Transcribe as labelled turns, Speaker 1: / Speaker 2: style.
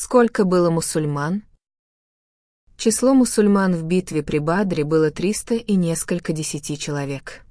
Speaker 1: Сколько было мусульман? Число мусульман в битве при Бадре было 300 и несколько десяти человек.